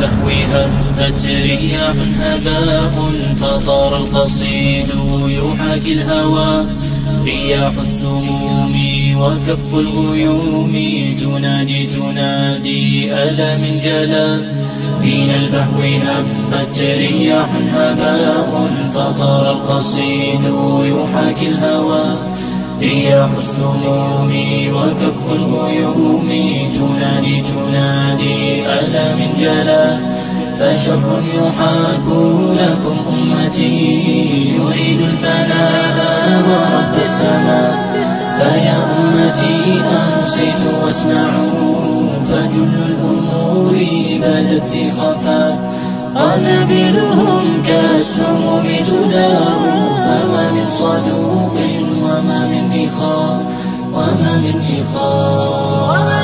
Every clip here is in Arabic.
هبت رياح هباء فطار القصيد يحاكي الهوى. رياح السموم وكف الغيوم تنادي تنادي ألا من جلا. من البهو هبت رياح هباء فطار القصيد يحاكي الهوى. رياح السموم وكف الغيوم تنادي تنادي ألا من جلا فشر يحاك لكم أمتي. يريد الفناء ورب السماء. فيا أمتي أنصتوا واسمعوا. فجل الأمور بدت في خفاء قنابلهم كالسموم تدار فما من صدوق وما من إخاء. وما من إخاء.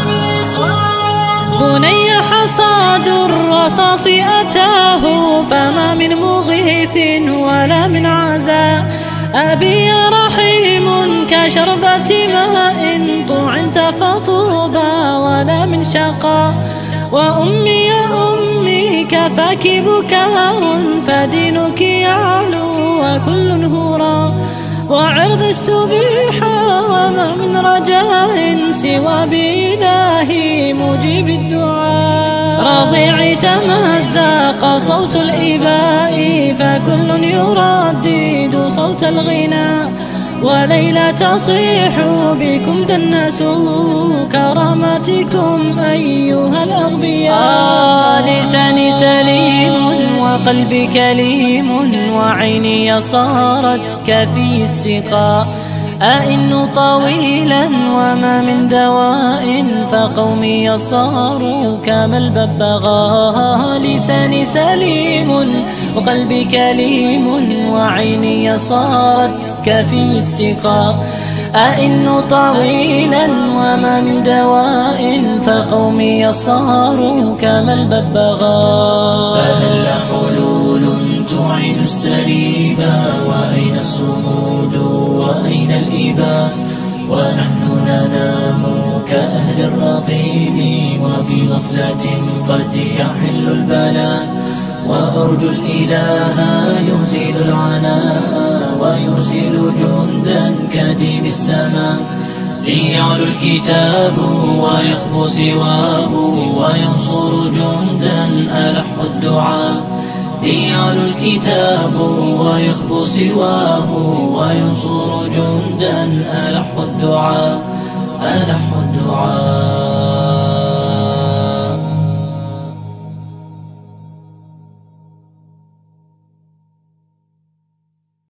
بني حصاد الرصاص أتاه فما من مغيث ولا من عزاء أبي رحيم كشربة ماء طعنت فطوبى ولا من شقاء وأمي يا أمي كفاك بكاء فدينك يعلو وكل هرى وعرض استبيح وما من رجاء سوى بإلهي مجيب الدعاء. رضيع تمزق صوت الإباء فكل يردد صوت الغناء وليلى تصيح بكم دنسوا كرامتكم أيها الأغبياء. آه لساني سليم وقلبي كليم وعيني صارت كفي السقاء. أئن طويلا وما من دواء فقومي صاروا كما الببغاء. لساني سليم وقلبي كليم وعيني صارت كفي السقاء. أئن طويلا وما من دواء فقومي صاروا كما الببغاء. فهل حلول تعيد السريبا وأين الصمود وأين الإباء ونحن ننام كأهل الرقيم وفي غفلة قد يحل البلاء. وأرجو الإله يزيل العناء ويرسل جندا كديم السماء. ليعلو الكتاب ويخبو سواه وينصر جندا ألح الدعاء. ليعلو الكتاب ويخبو سواه وينصر جندا. ألح الدعاء ألح الدعاء.